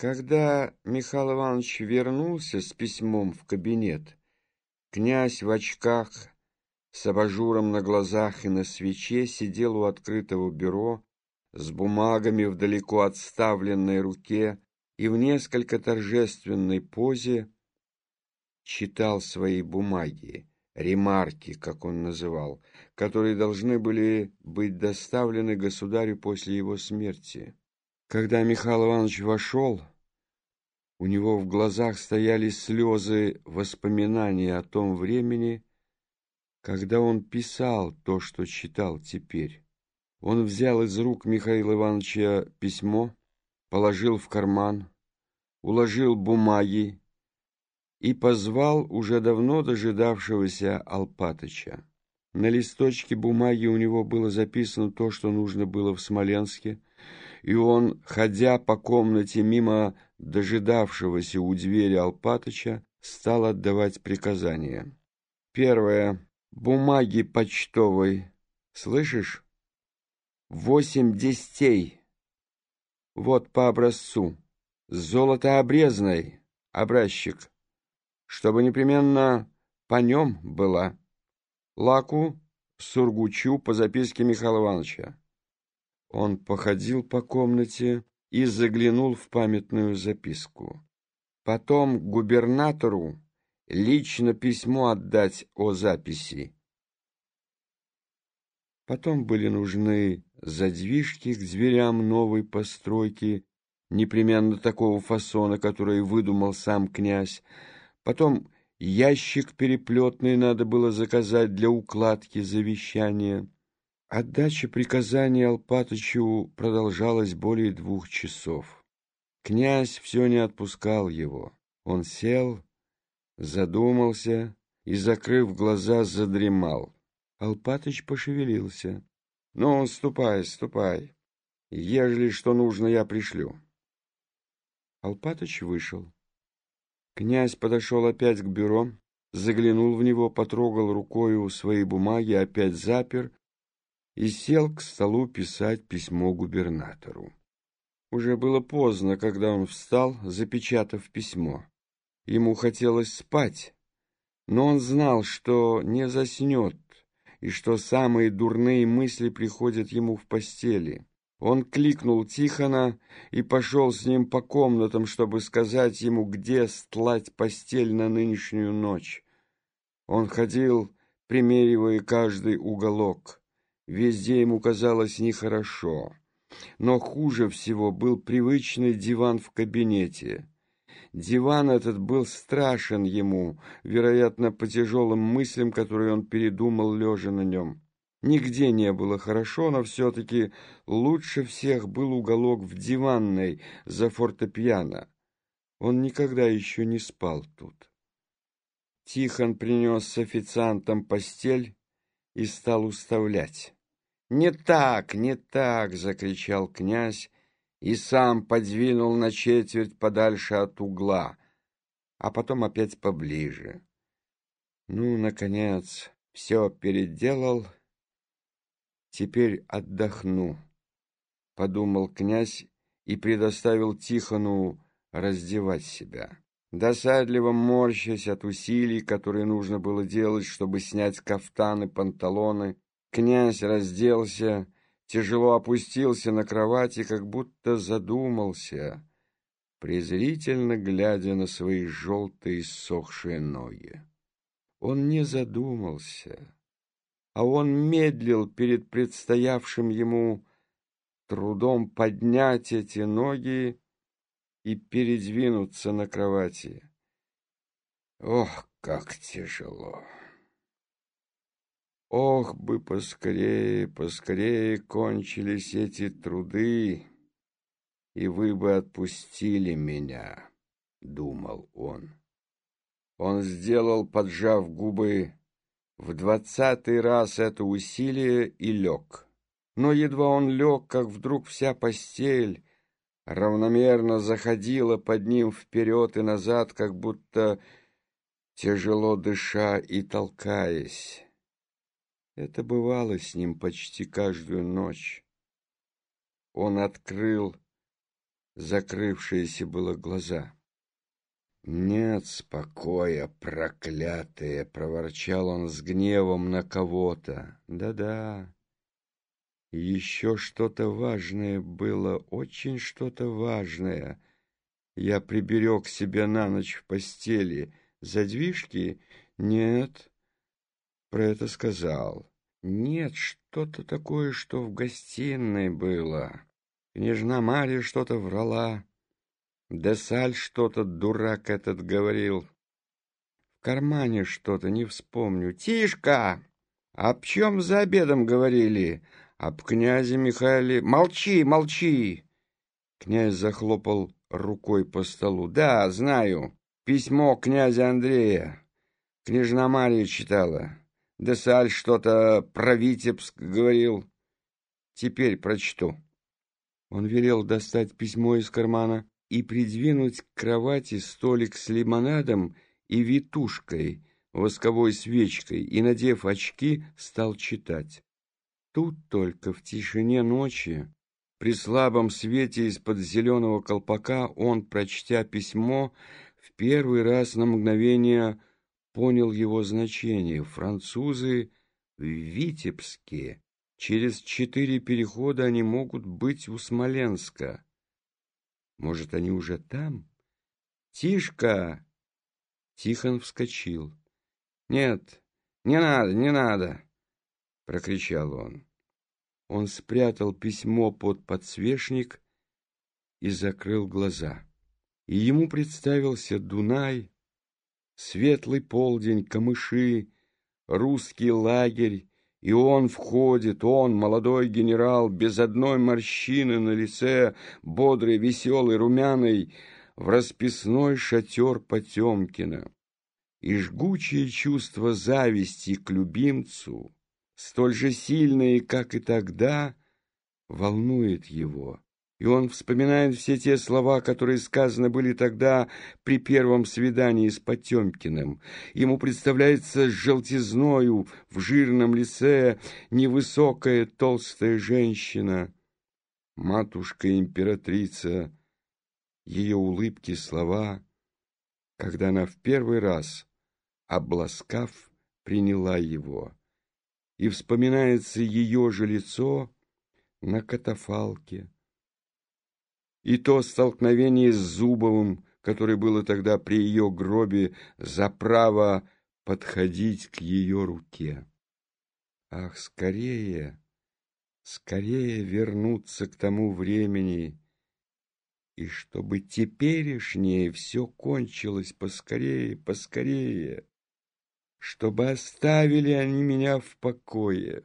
Когда Михаил Иванович вернулся с письмом в кабинет, князь в очках с абажуром на глазах и на свече сидел у открытого бюро с бумагами в далеко отставленной руке и в несколько торжественной позе читал свои бумаги, ремарки, как он называл, которые должны были быть доставлены государю после его смерти. Когда Михаил Иванович вошел, у него в глазах стояли слезы воспоминаний о том времени, когда он писал то, что читал теперь. Он взял из рук Михаила Ивановича письмо, положил в карман, уложил бумаги и позвал уже давно дожидавшегося Алпатыча. На листочке бумаги у него было записано то, что нужно было в Смоленске, и он, ходя по комнате мимо дожидавшегося у двери Алпатыча, стал отдавать приказания. Первое. Бумаги почтовой. Слышишь? Восемь десятей. Вот по образцу. Золотообрезной. Образчик. Чтобы непременно по нем была. Лаку, Сургучу по записке Михаила Ивановича. Он походил по комнате и заглянул в памятную записку. Потом губернатору лично письмо отдать о записи. Потом были нужны задвижки к дверям новой постройки, непременно такого фасона, который выдумал сам князь. Потом ящик переплетный надо было заказать для укладки завещания. Отдача приказания Алпатычу продолжалась более двух часов. Князь все не отпускал его. Он сел, задумался и, закрыв глаза, задремал. Алпатыч пошевелился. — Ну, ступай, ступай. Ежели что нужно, я пришлю. Алпатыч вышел. Князь подошел опять к бюро, заглянул в него, потрогал рукою свои бумаги, опять запер и сел к столу писать письмо губернатору. Уже было поздно, когда он встал, запечатав письмо. Ему хотелось спать, но он знал, что не заснет, и что самые дурные мысли приходят ему в постели. Он кликнул Тихона и пошел с ним по комнатам, чтобы сказать ему, где стлать постель на нынешнюю ночь. Он ходил, примеривая каждый уголок. Везде ему казалось нехорошо. Но хуже всего был привычный диван в кабинете. Диван этот был страшен ему, вероятно, по тяжелым мыслям, которые он передумал, лежа на нем. Нигде не было хорошо, но все-таки лучше всех был уголок в диванной за фортепиано. Он никогда еще не спал тут. Тихон принес с официантом постель и стал уставлять. «Не так, не так!» — закричал князь и сам подвинул на четверть подальше от угла, а потом опять поближе. Ну, наконец, все переделал, теперь отдохну, — подумал князь и предоставил Тихону раздевать себя. Досадливо морщась от усилий, которые нужно было делать, чтобы снять кафтаны, панталоны, Князь разделся, тяжело опустился на кровати, как будто задумался, презрительно глядя на свои желтые сохшие ноги. Он не задумался, а он медлил перед предстоявшим ему трудом поднять эти ноги и передвинуться на кровати. Ох, как тяжело! Ох бы поскорее, поскорее кончились эти труды, и вы бы отпустили меня, — думал он. Он сделал, поджав губы, в двадцатый раз это усилие и лег. Но едва он лег, как вдруг вся постель равномерно заходила под ним вперед и назад, как будто тяжело дыша и толкаясь. Это бывало с ним почти каждую ночь. Он открыл закрывшиеся было глаза. «Нет спокоя, проклятые!» — проворчал он с гневом на кого-то. «Да-да, еще что-то важное было, очень что-то важное. Я приберег себя на ночь в постели. Задвижки? Нет. Про это сказал. Нет, что-то такое, что в гостиной было. Княжна Марья что-то врала. Десаль что-то, дурак этот, говорил. В кармане что-то, не вспомню. «Тишка! Об чем за обедом говорили? Об князе Михаиле...» «Молчи, молчи!» Князь захлопал рукой по столу. «Да, знаю. Письмо князя Андрея. Княжна Мария читала. Десаль что-то про Витебск говорил. Теперь прочту». Он велел достать письмо из кармана и придвинуть к кровати столик с лимонадом и витушкой, восковой свечкой, и, надев очки, стал читать. Тут только в тишине ночи, при слабом свете из-под зеленого колпака, он, прочтя письмо, в первый раз на мгновение понял его значение. Французы в Витебске. Через четыре перехода они могут быть у Смоленска. Может, они уже там? Тишка! Тихон вскочил. Нет, не надо, не надо, прокричал он. Он спрятал письмо под подсвечник и закрыл глаза. И ему представился Дунай, светлый полдень, камыши, русский лагерь, и он входит, он, молодой генерал, без одной морщины на лице, бодрый, веселый, румяный, в расписной шатер Потемкина. И жгучее чувство зависти к любимцу, столь же сильное, как и тогда, волнует его и он вспоминает все те слова, которые сказаны были тогда при первом свидании с Потемкиным. Ему представляется желтизною в жирном лице невысокая толстая женщина, матушка-императрица, ее улыбки, слова, когда она в первый раз, обласкав, приняла его. И вспоминается ее же лицо на катафалке, и то столкновение с Зубовым, которое было тогда при ее гробе за право подходить к ее руке. Ах, скорее, скорее вернуться к тому времени, и чтобы теперешнее все кончилось поскорее, поскорее, чтобы оставили они меня в покое.